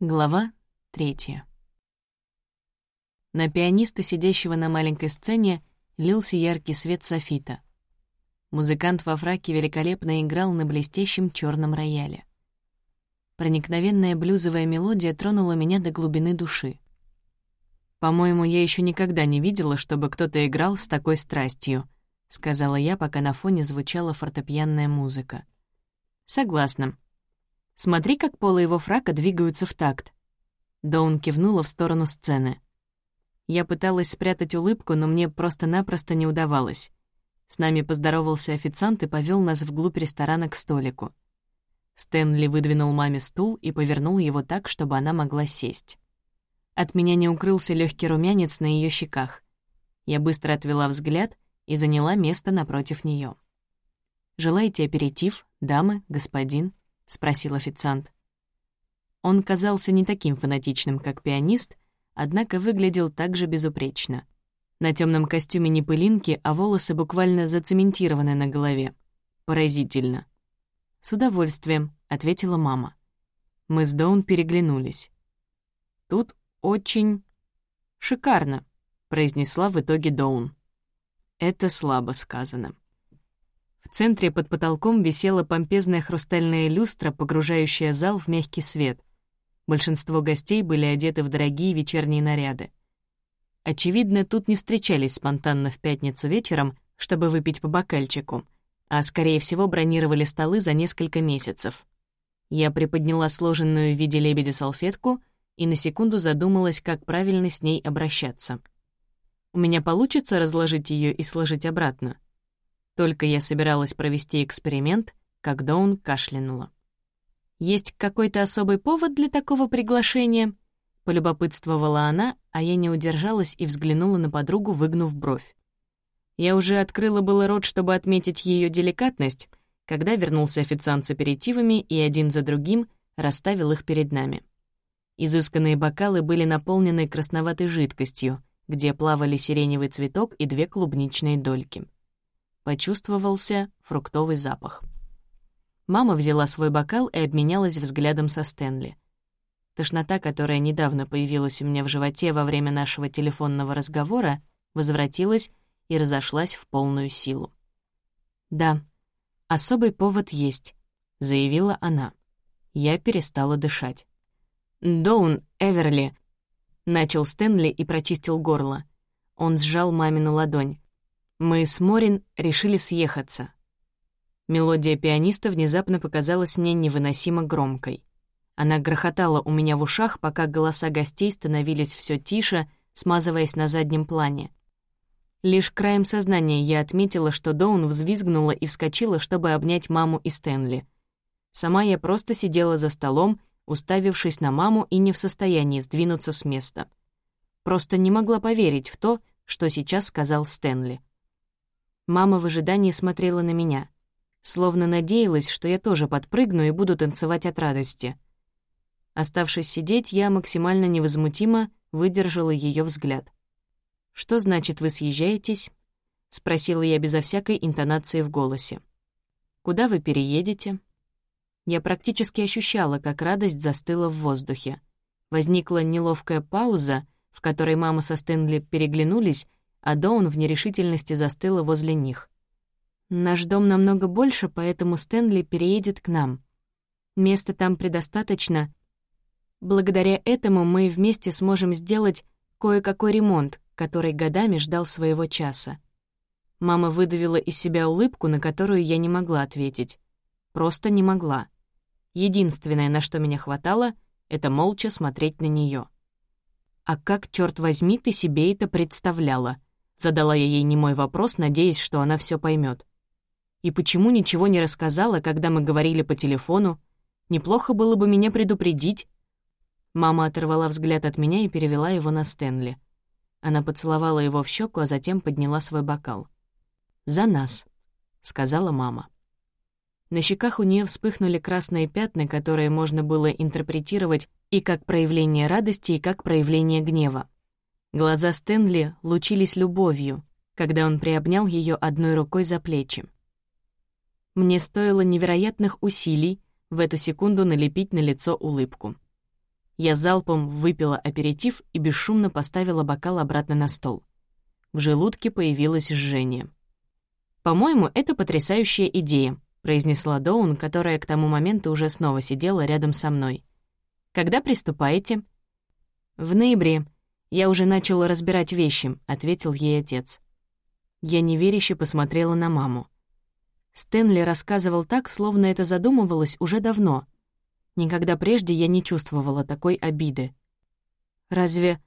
Глава третья. На пианиста, сидящего на маленькой сцене, лился яркий свет софита. Музыкант во фраке великолепно играл на блестящем черном рояле. Проникновенная блюзовая мелодия тронула меня до глубины души. «По-моему, я еще никогда не видела, чтобы кто-то играл с такой страстью», — сказала я, пока на фоне звучала фортепианная музыка. «Согласна. Смотри, как полы его фрака двигаются в такт». Доун кивнула в сторону сцены. Я пыталась спрятать улыбку, но мне просто-напросто не удавалось. С нами поздоровался официант и повел нас вглубь ресторана к столику. Стэнли выдвинул маме стул и повернул его так, чтобы она могла сесть. От меня не укрылся легкий румянец на ее щеках. Я быстро отвела взгляд и заняла место напротив нее. «Желаете аперитив, дамы, господин?» — спросил официант. Он казался не таким фанатичным, как пианист, однако выглядел также безупречно. На темном костюме не пылинки, а волосы буквально зацементированы на голове. Поразительно. «С удовольствием», — ответила мама. Мы с Доун переглянулись. «Тут очень шикарно», — произнесла в итоге Доун. Это слабо сказано. В центре под потолком висела помпезная хрустальная люстра, погружающая зал в мягкий свет. Большинство гостей были одеты в дорогие вечерние наряды. Очевидно, тут не встречались спонтанно в пятницу вечером, чтобы выпить по бокальчику — а, скорее всего, бронировали столы за несколько месяцев. Я приподняла сложенную в виде лебедя салфетку и на секунду задумалась, как правильно с ней обращаться. У меня получится разложить ее и сложить обратно? Только я собиралась провести эксперимент, когда он кашлянула. «Есть какой-то особый повод для такого приглашения?» — полюбопытствовала она, а я не удержалась и взглянула на подругу, выгнув бровь. Я уже открыла было рот, чтобы отметить ее деликатность, когда вернулся официант с аперитивами и один за другим расставил их перед нами. Изысканные бокалы были наполнены красноватой жидкостью, где плавали сиреневый цветок и две клубничные дольки. Почувствовался фруктовый запах. Мама взяла свой бокал и обменялась взглядом со Стэнли. Тошнота, которая недавно появилась у меня в животе во время нашего телефонного разговора, возвратилась и разошлась в полную силу. «Да, особый повод есть», — заявила она. Я перестала дышать. «Доун, Эверли», — начал Стэнли и прочистил горло. Он сжал мамину ладонь. «Мы с Морин решили съехаться». Мелодия пианиста внезапно показалась мне невыносимо громкой. Она грохотала у меня в ушах, пока голоса гостей становились все тише, смазываясь на заднем плане. Лишь краем сознания я отметила, что Доун взвизгнула и вскочила, чтобы обнять маму и Стэнли. Сама я просто сидела за столом, уставившись на маму и не в состоянии сдвинуться с места. Просто не могла поверить в то, что сейчас сказал Стэнли. Мама в ожидании смотрела на меня, словно надеялась, что я тоже подпрыгну и буду танцевать от радости. Оставшись сидеть, я максимально невозмутимо выдержала ее взгляд. «Что значит, вы съезжаетесь?» — спросила я безо всякой интонации в голосе. «Куда вы переедете?» Я практически ощущала, как радость застыла в воздухе. Возникла неловкая пауза, в которой мама со Стэнли переглянулись, а Доун в нерешительности застыла возле них. «Наш дом намного больше, поэтому Стэнли переедет к нам. Места там предостаточно. Благодаря этому мы вместе сможем сделать кое-какой ремонт, который годами ждал своего часа. Мама выдавила из себя улыбку, на которую я не могла ответить. Просто не могла. Единственное, на что меня хватало, это молча смотреть на нее. «А как, черт возьми, ты себе это представляла?» Задала я ей немой вопрос, надеясь, что она все поймет. «И почему ничего не рассказала, когда мы говорили по телефону? Неплохо было бы меня предупредить». Мама оторвала взгляд от меня и перевела его на Стэнли. Она поцеловала его в щеку, а затем подняла свой бокал. «За нас», — сказала мама. На щеках у нее вспыхнули красные пятна, которые можно было интерпретировать и как проявление радости, и как проявление гнева. Глаза Стэнли лучились любовью, когда он приобнял ее одной рукой за плечи. Мне стоило невероятных усилий в эту секунду налепить на лицо улыбку. Я залпом выпила аперитив и бесшумно поставила бокал обратно на стол. В желудке появилось жжение. «По-моему, это потрясающая идея», — произнесла Доун, которая к тому моменту уже снова сидела рядом со мной. «Когда приступаете?» «В ноябре. Я уже начала разбирать вещи», — ответил ей отец. Я неверяще посмотрела на маму. Стэнли рассказывал так, словно это задумывалось уже давно — Никогда прежде я не чувствовала такой обиды. «Разве...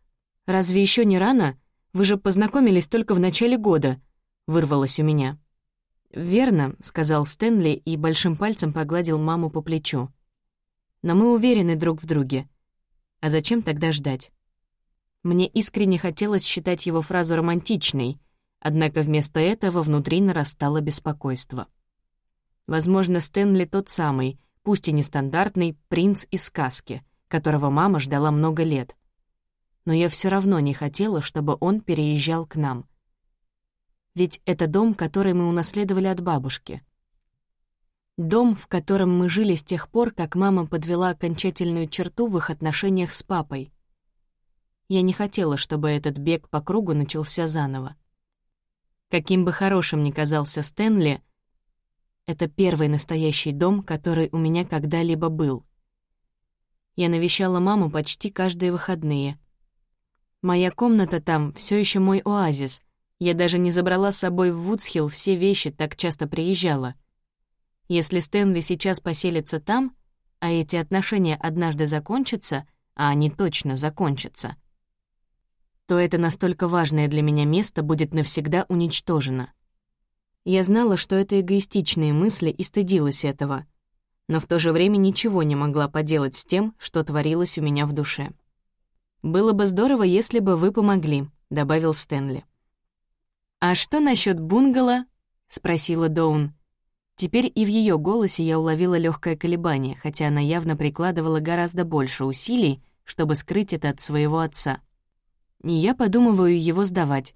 разве еще не рано? Вы же познакомились только в начале года», — вырвалось у меня. «Верно», — сказал Стэнли и большим пальцем погладил маму по плечу. «Но мы уверены друг в друге. А зачем тогда ждать?» Мне искренне хотелось считать его фразу романтичной, однако вместо этого внутри нарастало беспокойство. Возможно, Стэнли тот самый — пусть и нестандартный, принц из сказки, которого мама ждала много лет. Но я все равно не хотела, чтобы он переезжал к нам. Ведь это дом, который мы унаследовали от бабушки. Дом, в котором мы жили с тех пор, как мама подвела окончательную черту в их отношениях с папой. Я не хотела, чтобы этот бег по кругу начался заново. Каким бы хорошим ни казался Стэнли, это первый настоящий дом, который у меня когда-либо был. Я навещала маму почти каждые выходные. Моя комната там все еще мой оазис. Я даже не забрала с собой в Вудсхилл все вещи, так часто приезжала. Если Стэнли сейчас поселится там, а эти отношения однажды закончатся, а они точно закончатся, то это настолько важное для меня место будет навсегда уничтожено. Я знала, что это эгоистичные мысли и стыдилась этого, но в то же время ничего не могла поделать с тем, что творилось у меня в душе. «Было бы здорово, если бы вы помогли», — добавил Стэнли. «А что насчет бунгало?» — спросила Доун. Теперь и в ее голосе я уловила легкое колебание, хотя она явно прикладывала гораздо больше усилий, чтобы скрыть это от своего отца. Я подумываю его сдавать.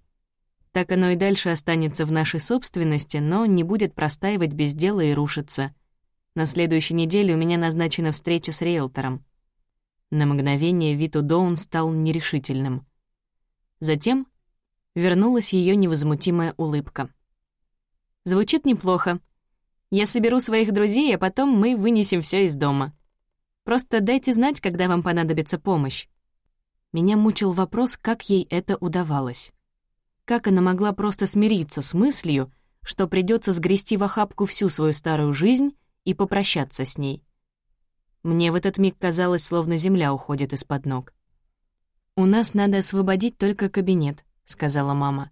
Так оно и дальше останется в нашей собственности, но не будет простаивать без дела и рушиться. На следующей неделе у меня назначена встреча с риэлтором. На мгновение вид у Доун стал нерешительным. Затем вернулась ее невозмутимая улыбка. «Звучит неплохо. Я соберу своих друзей, а потом мы вынесем все из дома. Просто дайте знать, когда вам понадобится помощь». Меня мучил вопрос, как ей это удавалось. Как она могла просто смириться с мыслью, что придется сгрести в охапку всю свою старую жизнь и попрощаться с ней? Мне в этот миг казалось, словно земля уходит из-под ног. «У нас надо освободить только кабинет», — сказала мама.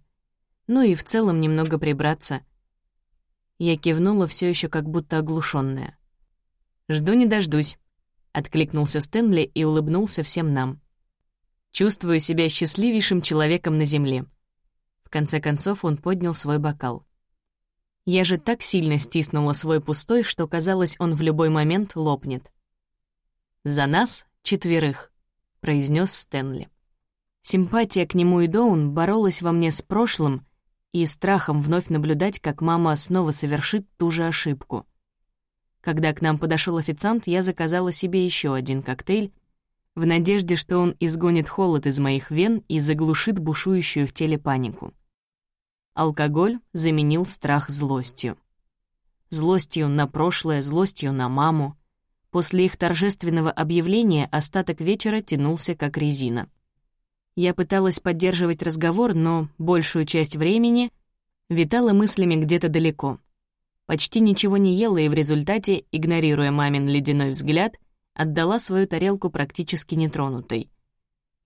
«Ну и в целом немного прибраться». Я кивнула все еще как будто оглушенная. «Жду не дождусь», — откликнулся Стэнли и улыбнулся всем нам. «Чувствую себя счастливейшим человеком на Земле конце концов он поднял свой бокал. Я же так сильно стиснула свой пустой, что казалось, он в любой момент лопнет. «За нас четверых», — произнес Стэнли. Симпатия к нему и Доун боролась во мне с прошлым и страхом вновь наблюдать, как мама снова совершит ту же ошибку. Когда к нам подошел официант, я заказала себе еще один коктейль, в надежде, что он изгонит холод из моих вен и заглушит бушующую в теле панику. Алкоголь заменил страх злостью. Злостью на прошлое, злостью на маму. После их торжественного объявления остаток вечера тянулся как резина. Я пыталась поддерживать разговор, но большую часть времени витала мыслями где-то далеко. Почти ничего не ела и в результате, игнорируя мамин ледяной взгляд, отдала свою тарелку практически нетронутой.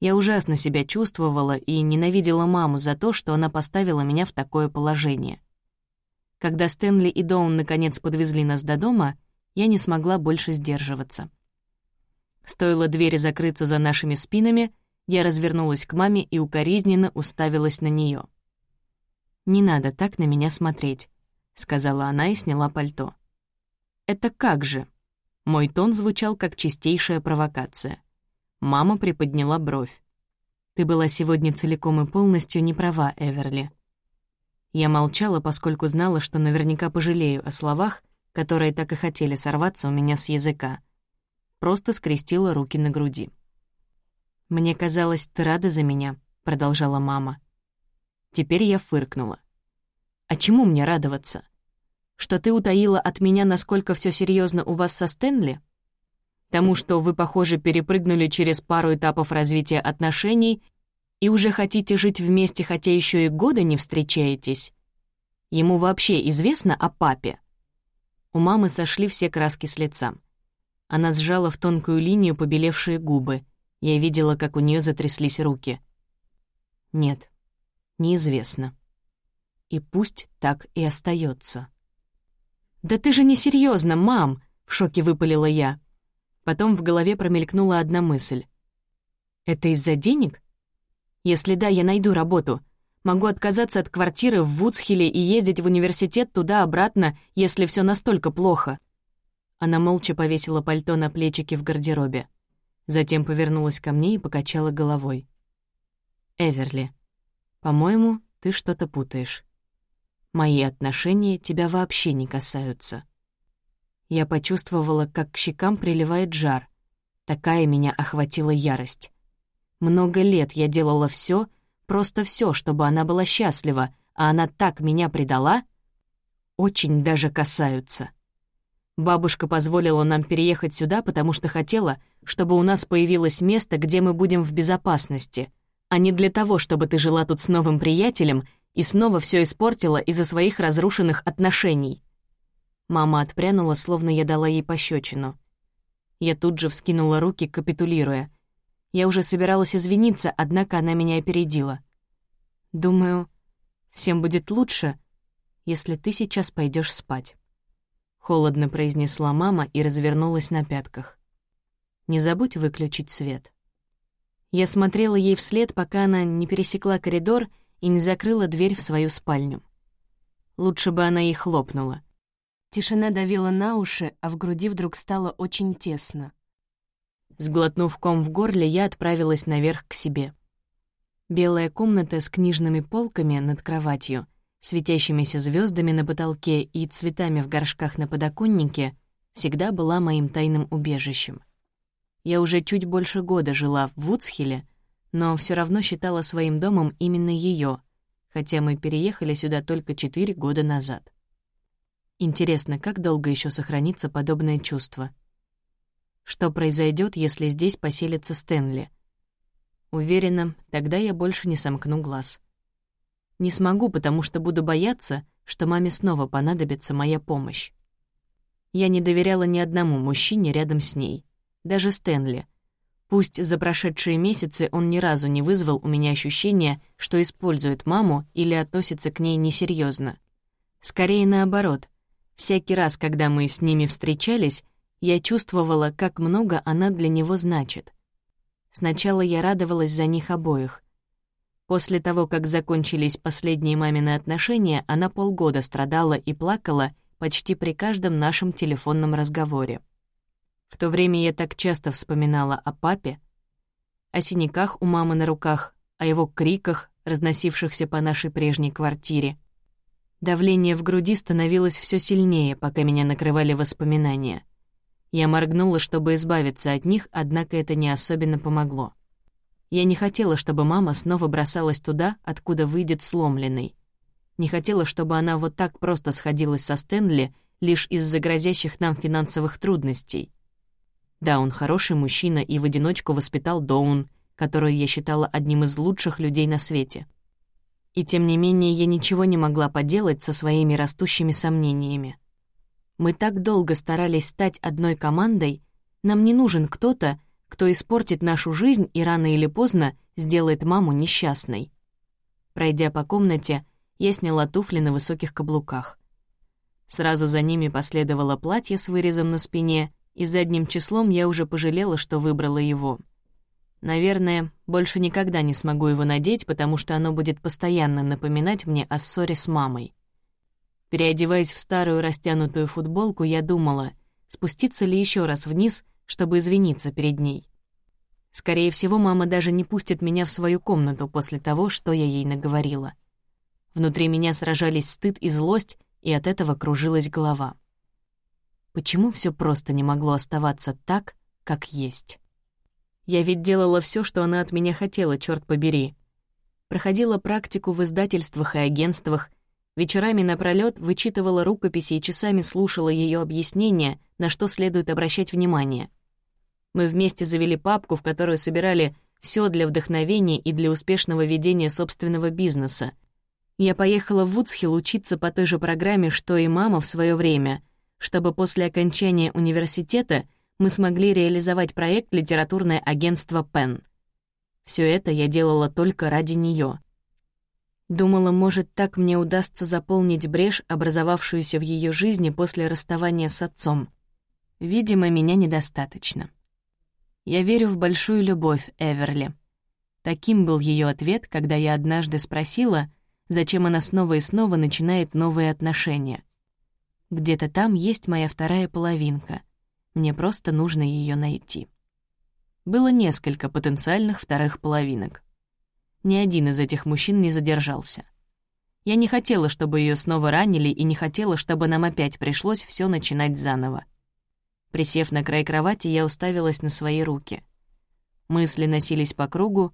Я ужасно себя чувствовала и ненавидела маму за то, что она поставила меня в такое положение. Когда Стэнли и Доун наконец подвезли нас до дома, я не смогла больше сдерживаться. Стоило двери закрыться за нашими спинами, я развернулась к маме и укоризненно уставилась на нее. «Не надо так на меня смотреть», — сказала она и сняла пальто. «Это как же?» Мой тон звучал как чистейшая провокация. Мама приподняла бровь. «Ты была сегодня целиком и полностью не права, Эверли». Я молчала, поскольку знала, что наверняка пожалею о словах, которые так и хотели сорваться у меня с языка. Просто скрестила руки на груди. «Мне казалось, ты рада за меня», — продолжала мама. Теперь я фыркнула. «А чему мне радоваться? Что ты утаила от меня, насколько все серьезно у вас со Стэнли? Тому, что вы, похоже, перепрыгнули через пару этапов развития отношений и уже хотите жить вместе, хотя еще и года не встречаетесь? Ему вообще известно о папе?» У мамы сошли все краски с лица. Она сжала в тонкую линию побелевшие губы. Я видела, как у нее затряслись руки. «Нет, неизвестно. И пусть так и остается. «Да ты же не серьезно, мам!» — в шоке выпалила я. Потом в голове промелькнула одна мысль. «Это из-за денег? Если да, я найду работу. Могу отказаться от квартиры в Вудсхилле и ездить в университет туда-обратно, если все настолько плохо». Она молча повесила пальто на плечики в гардеробе. Затем повернулась ко мне и покачала головой. «Эверли, по-моему, ты что-то путаешь. Мои отношения тебя вообще не касаются». Я почувствовала, как к щекам приливает жар. Такая меня охватила ярость. Много лет я делала все, просто все, чтобы она была счастлива, а она так меня предала. Очень даже касаются. Бабушка позволила нам переехать сюда, потому что хотела, чтобы у нас появилось место, где мы будем в безопасности, а не для того, чтобы ты жила тут с новым приятелем и снова все испортила из-за своих разрушенных отношений. Мама отпрянула, словно я дала ей пощечину. Я тут же вскинула руки, капитулируя. Я уже собиралась извиниться, однако она меня опередила. «Думаю, всем будет лучше, если ты сейчас пойдешь спать». Холодно произнесла мама и развернулась на пятках. «Не забудь выключить свет». Я смотрела ей вслед, пока она не пересекла коридор и не закрыла дверь в свою спальню. Лучше бы она и хлопнула. Тишина давила на уши, а в груди вдруг стало очень тесно. Сглотнув ком в горле, я отправилась наверх к себе. Белая комната с книжными полками над кроватью, светящимися звездами на потолке и цветами в горшках на подоконнике всегда была моим тайным убежищем. Я уже чуть больше года жила в Вудсхилле, но все равно считала своим домом именно ее, хотя мы переехали сюда только четыре года назад. Интересно, как долго еще сохранится подобное чувство? Что произойдет, если здесь поселится Стэнли? Уверена, тогда я больше не сомкну глаз. Не смогу, потому что буду бояться, что маме снова понадобится моя помощь. Я не доверяла ни одному мужчине рядом с ней, даже Стэнли. Пусть за прошедшие месяцы он ни разу не вызвал у меня ощущения, что использует маму или относится к ней несерьезно. Скорее наоборот — Всякий раз, когда мы с ними встречались, я чувствовала, как много она для него значит. Сначала я радовалась за них обоих. После того, как закончились последние мамины отношения, она полгода страдала и плакала почти при каждом нашем телефонном разговоре. В то время я так часто вспоминала о папе, о синяках у мамы на руках, о его криках, разносившихся по нашей прежней квартире, Давление в груди становилось все сильнее, пока меня накрывали воспоминания. Я моргнула, чтобы избавиться от них, однако это не особенно помогло. Я не хотела, чтобы мама снова бросалась туда, откуда выйдет сломленной. Не хотела, чтобы она вот так просто сходилась со Стэнли лишь из-за грозящих нам финансовых трудностей. Да, он хороший мужчина и в одиночку воспитал Доун, которую я считала одним из лучших людей на свете. И тем не менее я ничего не могла поделать со своими растущими сомнениями. Мы так долго старались стать одной командой, нам не нужен кто-то, кто испортит нашу жизнь и рано или поздно сделает маму несчастной. Пройдя по комнате, я сняла туфли на высоких каблуках. Сразу за ними последовало платье с вырезом на спине, и задним числом я уже пожалела, что выбрала его — Наверное, больше никогда не смогу его надеть, потому что оно будет постоянно напоминать мне о ссоре с мамой. Переодеваясь в старую растянутую футболку, я думала, спуститься ли еще раз вниз, чтобы извиниться перед ней. Скорее всего, мама даже не пустит меня в свою комнату после того, что я ей наговорила. Внутри меня сражались стыд и злость, и от этого кружилась голова. Почему все просто не могло оставаться так, как есть? Я ведь делала все, что она от меня хотела, черт побери. Проходила практику в издательствах и агентствах, вечерами напролёт вычитывала рукописи и часами слушала ее объяснения, на что следует обращать внимание. Мы вместе завели папку, в которую собирали все для вдохновения и для успешного ведения собственного бизнеса. Я поехала в Вудсхилл учиться по той же программе, что и мама в свое время, чтобы после окончания университета — мы смогли реализовать проект «Литературное агентство Пен». Все это я делала только ради нее. Думала, может, так мне удастся заполнить брешь, образовавшуюся в ее жизни после расставания с отцом. Видимо, меня недостаточно. Я верю в большую любовь, Эверли. Таким был ее ответ, когда я однажды спросила, зачем она снова и снова начинает новые отношения. Где-то там есть моя вторая половинка — мне просто нужно ее найти. Было несколько потенциальных вторых половинок. Ни один из этих мужчин не задержался. Я не хотела, чтобы ее снова ранили, и не хотела, чтобы нам опять пришлось все начинать заново. Присев на край кровати, я уставилась на свои руки. Мысли носились по кругу.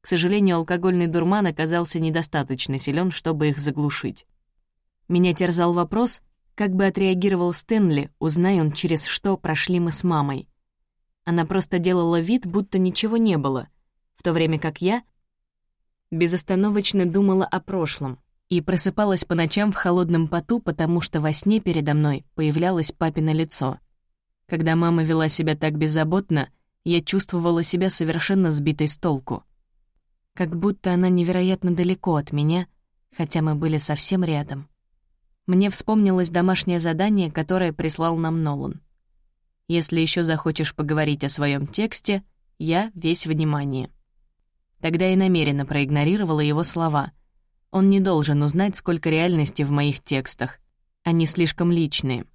К сожалению, алкогольный дурман оказался недостаточно силен, чтобы их заглушить. Меня терзал вопрос, как бы отреагировал Стэнли, узнай он, через что прошли мы с мамой. Она просто делала вид, будто ничего не было, в то время как я безостановочно думала о прошлом и просыпалась по ночам в холодном поту, потому что во сне передо мной появлялось папино лицо. Когда мама вела себя так беззаботно, я чувствовала себя совершенно сбитой с толку. Как будто она невероятно далеко от меня, хотя мы были совсем рядом. Мне вспомнилось домашнее задание, которое прислал нам Нолан. «Если еще захочешь поговорить о своем тексте, я весь внимание». Тогда я намеренно проигнорировала его слова. Он не должен узнать, сколько реальности в моих текстах. Они слишком личные.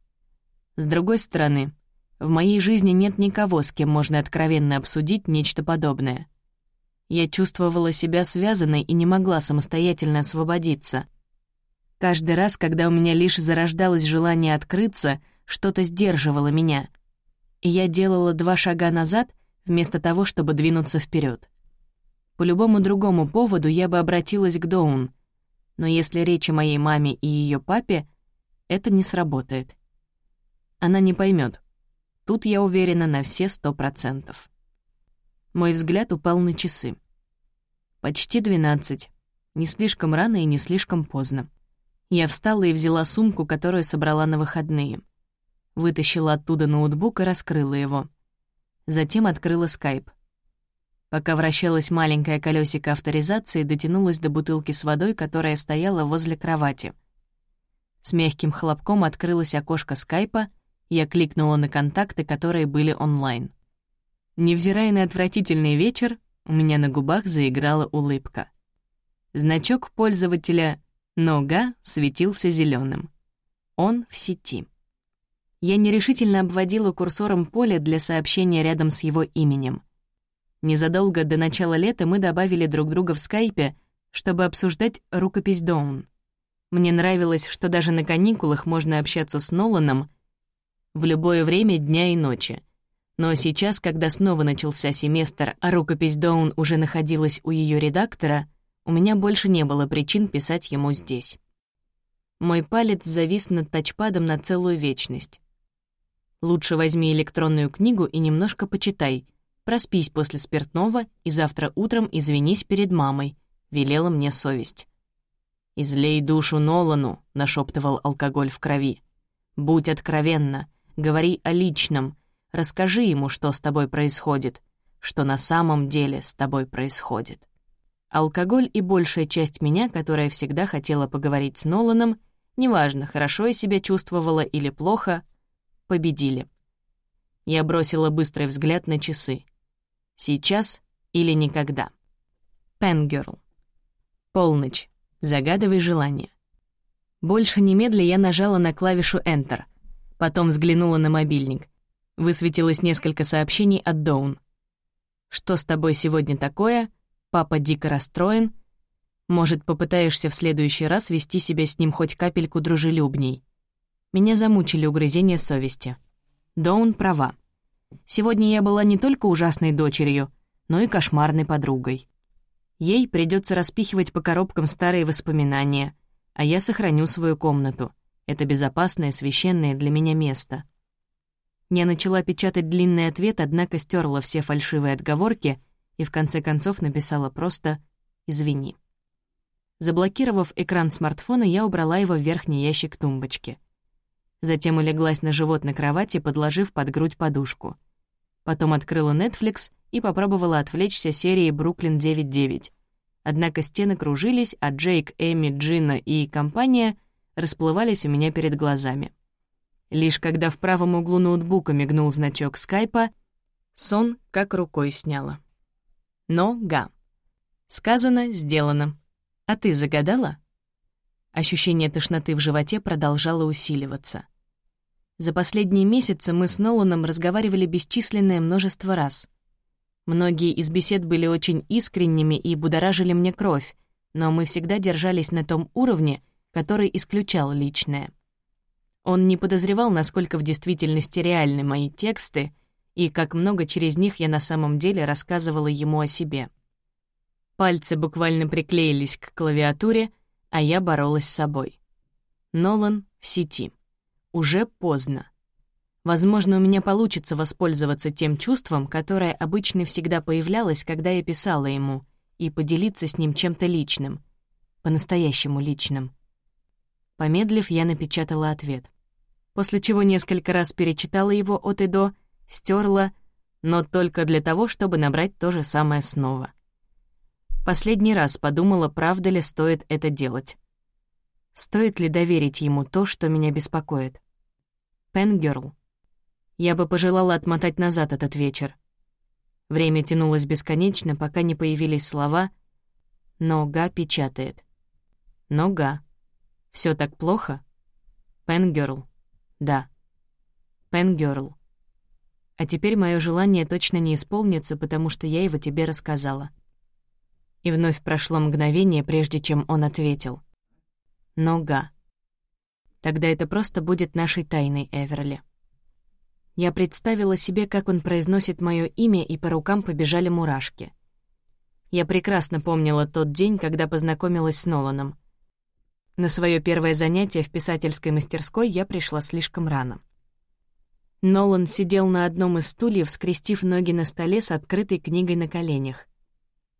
С другой стороны, в моей жизни нет никого, с кем можно откровенно обсудить нечто подобное. Я чувствовала себя связанной и не могла самостоятельно освободиться — Каждый раз, когда у меня лишь зарождалось желание открыться, что-то сдерживало меня. И я делала два шага назад, вместо того, чтобы двинуться вперед. По любому другому поводу я бы обратилась к Доун, но если речь о моей маме и ее папе, это не сработает. Она не поймет. Тут я уверена на все сто процентов. Мой взгляд упал на часы. Почти двенадцать. Не слишком рано и не слишком поздно. Я встала и взяла сумку, которую собрала на выходные. Вытащила оттуда ноутбук и раскрыла его. Затем открыла скайп. Пока вращалось маленькое колесико авторизации, дотянулась до бутылки с водой, которая стояла возле кровати. С мягким хлопком открылось окошко скайпа, я кликнула на контакты, которые были онлайн. Невзирая на отвратительный вечер, у меня на губах заиграла улыбка. Значок пользователя Нога светился зеленым. Он в сети. Я нерешительно обводила курсором поле для сообщения рядом с его именем. Незадолго до начала лета мы добавили друг друга в скайпе, чтобы обсуждать рукопись Доун. Мне нравилось, что даже на каникулах можно общаться с Ноланом в любое время дня и ночи. Но сейчас, когда снова начался семестр, а рукопись Доун уже находилась у ее редактора — у меня больше не было причин писать ему здесь. Мой палец завис над тачпадом на целую вечность. Лучше возьми электронную книгу и немножко почитай. Проспись после спиртного и завтра утром извинись перед мамой, велела мне совесть. «Излей душу Нолану», — нашептывал алкоголь в крови. «Будь откровенна, говори о личном, расскажи ему, что с тобой происходит, что на самом деле с тобой происходит». Алкоголь и большая часть меня, которая всегда хотела поговорить с Ноланом, неважно, хорошо я себя чувствовала или плохо, победили. Я бросила быстрый взгляд на часы. Сейчас или никогда. Пенгерл. Полночь. Загадывай желание. Больше немедля я нажала на клавишу Enter. Потом взглянула на мобильник. Высветилось несколько сообщений от Доун. «Что с тобой сегодня такое?» Папа дико расстроен. Может, попытаешься в следующий раз вести себя с ним хоть капельку дружелюбней. Меня замучили угрызения совести. Доун права. Сегодня я была не только ужасной дочерью, но и кошмарной подругой. Ей придется распихивать по коробкам старые воспоминания, а я сохраню свою комнату. Это безопасное, священное для меня место. Я начала печатать длинный ответ, однако стерла все фальшивые отговорки и в конце концов написала просто «извини». Заблокировав экран смартфона, я убрала его в верхний ящик тумбочки. Затем улеглась на живот на кровати, подложив под грудь подушку. Потом открыла Netflix и попробовала отвлечься серией «Бруклин 9.9». Однако стены кружились, а Джейк, Эми, Джина и компания расплывались у меня перед глазами. Лишь когда в правом углу ноутбука мигнул значок скайпа, сон как рукой сняло. Но га. Сказано, сделано. А ты загадала? Ощущение тошноты в животе продолжало усиливаться. За последние месяцы мы с Ноланом разговаривали бесчисленное множество раз. Многие из бесед были очень искренними и будоражили мне кровь, но мы всегда держались на том уровне, который исключал личное. Он не подозревал, насколько в действительности реальны мои тексты и как много через них я на самом деле рассказывала ему о себе. Пальцы буквально приклеились к клавиатуре, а я боролась с собой. Нолан в сети. Уже поздно. Возможно, у меня получится воспользоваться тем чувством, которое обычно всегда появлялось, когда я писала ему, и поделиться с ним чем-то личным. По-настоящему личным. Помедлив, я напечатала ответ. После чего несколько раз перечитала его от и до, стерла, но только для того, чтобы набрать то же самое снова. Последний раз подумала, правда ли стоит это делать. Стоит ли доверить ему то, что меня беспокоит? Пенгерл. Я бы пожелала отмотать назад этот вечер. Время тянулось бесконечно, пока не появились слова «Нога печатает». «Нога. Все так плохо?» «Пенгерл. Да. Пенгерл. А теперь мое желание точно не исполнится, потому что я его тебе рассказала». И вновь прошло мгновение, прежде чем он ответил. «Нога. Тогда это просто будет нашей тайной, Эверли». Я представила себе, как он произносит мое имя, и по рукам побежали мурашки. Я прекрасно помнила тот день, когда познакомилась с Ноланом. На свое первое занятие в писательской мастерской я пришла слишком рано. Нолан сидел на одном из стульев, скрестив ноги на столе с открытой книгой на коленях.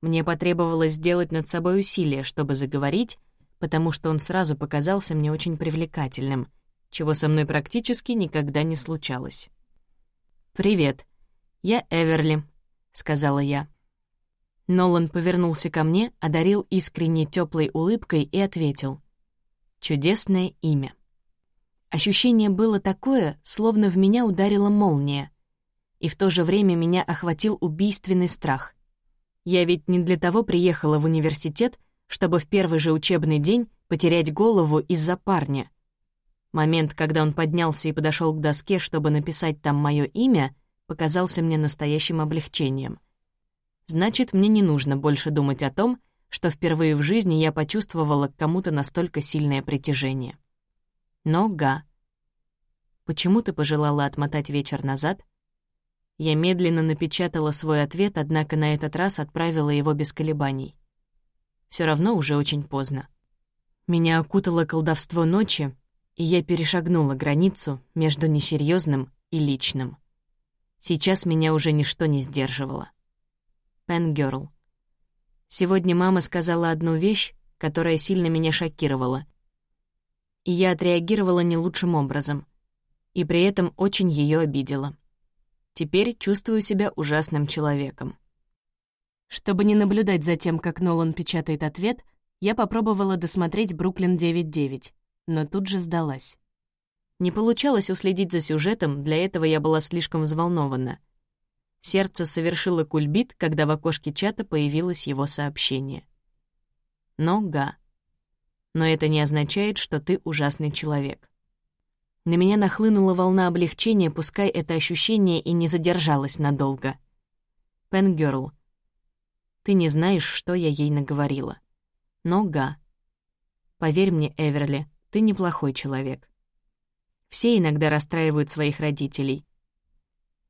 Мне потребовалось сделать над собой усилие, чтобы заговорить, потому что он сразу показался мне очень привлекательным, чего со мной практически никогда не случалось. «Привет, я Эверли», — сказала я. Нолан повернулся ко мне, одарил искренне теплой улыбкой и ответил. Чудесное имя. Ощущение было такое, словно в меня ударила молния. И в то же время меня охватил убийственный страх. Я ведь не для того приехала в университет, чтобы в первый же учебный день потерять голову из-за парня. Момент, когда он поднялся и подошел к доске, чтобы написать там мое имя, показался мне настоящим облегчением. Значит, мне не нужно больше думать о том, что впервые в жизни я почувствовала к кому-то настолько сильное притяжение. Но, Га, почему ты пожелала отмотать вечер назад? Я медленно напечатала свой ответ, однако на этот раз отправила его без колебаний. Все равно уже очень поздно. Меня окутало колдовство ночи, и я перешагнула границу между несерьезным и личным. Сейчас меня уже ничто не сдерживало. Пенгерл. Сегодня мама сказала одну вещь, которая сильно меня шокировала. И я отреагировала не лучшим образом. И при этом очень ее обидела. Теперь чувствую себя ужасным человеком. Чтобы не наблюдать за тем, как Нолан печатает ответ, я попробовала досмотреть «Бруклин 9.9», но тут же сдалась. Не получалось уследить за сюжетом, для этого я была слишком взволнована — Сердце совершило кульбит, когда в окошке чата появилось его сообщение. Нога. Но это не означает, что ты ужасный человек. На меня нахлынула волна облегчения, пускай это ощущение и не задержалось надолго. Пенгерл. Ты не знаешь, что я ей наговорила. Нога. Поверь мне, Эверли, ты неплохой человек. Все иногда расстраивают своих родителей,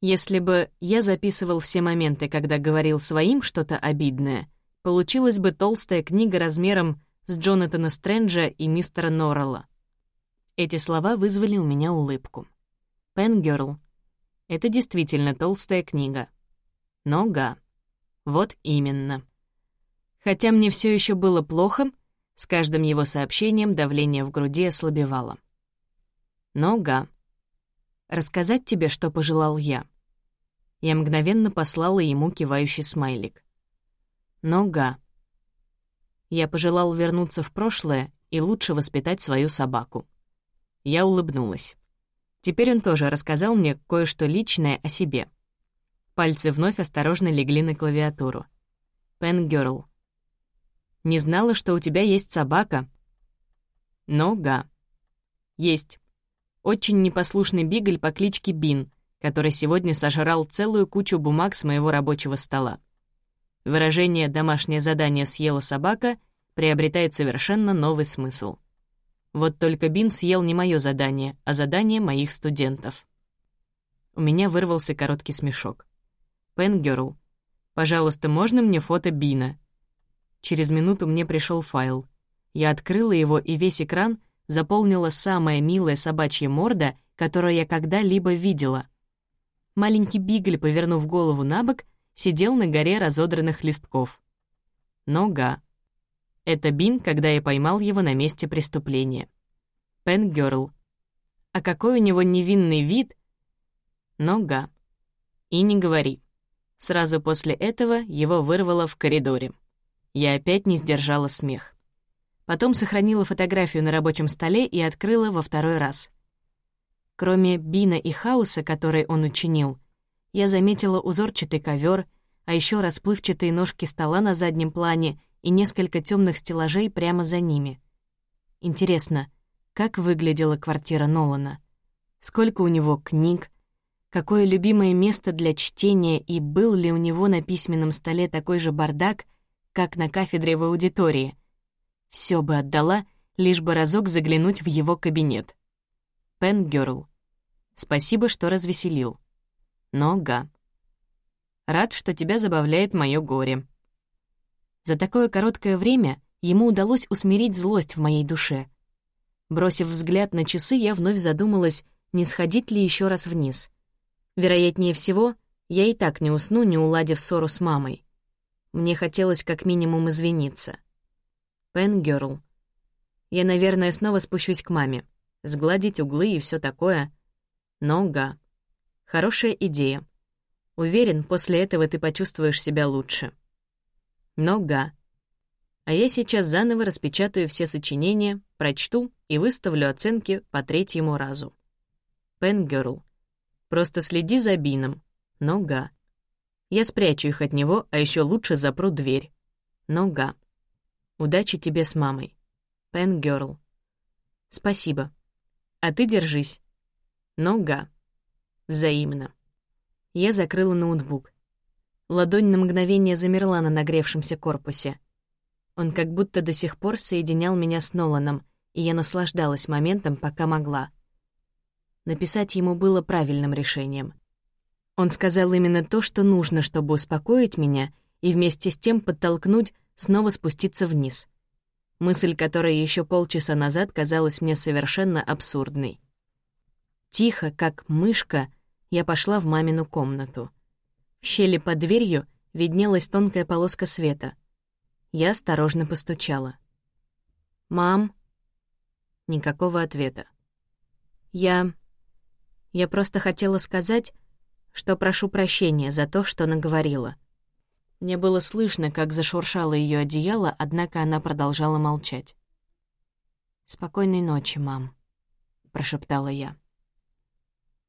Если бы я записывал все моменты, когда говорил своим что-то обидное, получилась бы толстая книга размером с Джонатана Стрэнджа и мистера Норрелла. Эти слова вызвали у меня улыбку. «Пенгерл» — это действительно толстая книга. Нога. Вот именно. Хотя мне все еще было плохо, с каждым его сообщением давление в груди ослабевало. Нога. Рассказать тебе, что пожелал я. Я мгновенно послала ему кивающий смайлик. Нога. Я пожелал вернуться в прошлое и лучше воспитать свою собаку. Я улыбнулась. Теперь он тоже рассказал мне кое-что личное о себе. Пальцы вновь осторожно легли на клавиатуру. Пен Гёрл. Не знала, что у тебя есть собака. Нога. Есть. Очень непослушный бигль по кличке Бин, который сегодня сожрал целую кучу бумаг с моего рабочего стола. Выражение «домашнее задание съела собака» приобретает совершенно новый смысл. Вот только Бин съел не мое задание, а задание моих студентов. У меня вырвался короткий смешок. «Пен Гёрл, пожалуйста, можно мне фото Бина?» Через минуту мне пришел файл. Я открыла его, и весь экран заполнила самая милая собачья морда, которую я когда-либо видела. Маленький Бигль, повернув голову на бок, сидел на горе разодранных листков. Нога. Это Бин, когда я поймал его на месте преступления. Пен Гёрл. А какой у него невинный вид? Нога. И не говори. Сразу после этого его вырвало в коридоре. Я опять не сдержала смех. Потом сохранила фотографию на рабочем столе и открыла во второй раз. Кроме Бина и хаоса, который он учинил, я заметила узорчатый ковер, а еще расплывчатые ножки стола на заднем плане и несколько темных стеллажей прямо за ними. Интересно, как выглядела квартира Нолана? Сколько у него книг? Какое любимое место для чтения и был ли у него на письменном столе такой же бардак, как на кафедре в аудитории? Все бы отдала, лишь бы разок заглянуть в его кабинет. Пен Гёрл. Спасибо, что развеселил. Нога. Рад, что тебя забавляет мое горе. За такое короткое время ему удалось усмирить злость в моей душе. Бросив взгляд на часы, я вновь задумалась, не сходить ли еще раз вниз. Вероятнее всего, я и так не усну, не уладив ссору с мамой. Мне хотелось как минимум извиниться. Пен Гёрл. Я, наверное, снова спущусь к маме. Сгладить углы и все такое. Нога. Хорошая идея. Уверен, после этого ты почувствуешь себя лучше. Нога. А я сейчас заново распечатаю все сочинения, прочту и выставлю оценки по третьему разу. Пенгерл. Просто следи за Бином. Нога. Я спрячу их от него, а еще лучше запру дверь. Нога. Удачи тебе с мамой. Пенгерл. Спасибо. А ты держись. Нога. Взаимно. Я закрыла ноутбук. Ладонь на мгновение замерла на нагревшемся корпусе. Он как будто до сих пор соединял меня с Ноланом, и я наслаждалась моментом, пока могла. Написать ему было правильным решением. Он сказал именно то, что нужно, чтобы успокоить меня и вместе с тем подтолкнуть снова спуститься вниз. Мысль, которая еще полчаса назад казалась мне совершенно абсурдной. Тихо, как мышка, я пошла в мамину комнату. В щели под дверью виднелась тонкая полоска света. Я осторожно постучала. «Мам?» Никакого ответа. «Я... я просто хотела сказать, что прошу прощения за то, что наговорила». Мне было слышно, как зашуршало ее одеяло, однако она продолжала молчать. «Спокойной ночи, мам», — прошептала я.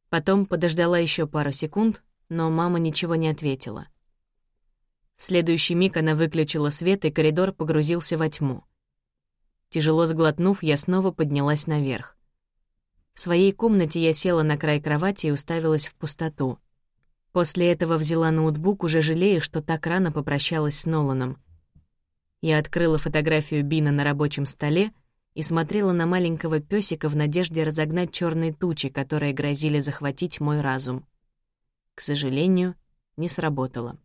Потом подождала еще пару секунд, но мама ничего не ответила. В следующий миг она выключила свет, и коридор погрузился во тьму. Тяжело сглотнув, я снова поднялась наверх. В своей комнате я села на край кровати и уставилась в пустоту. После этого взяла ноутбук, уже жалея, что так рано попрощалась с Ноланом. Я открыла фотографию Бина на рабочем столе и смотрела на маленького песика в надежде разогнать черные тучи, которые грозили захватить мой разум. к сожалению, не сработало.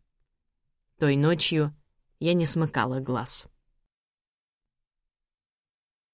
Той ночью я не смыкала глаз.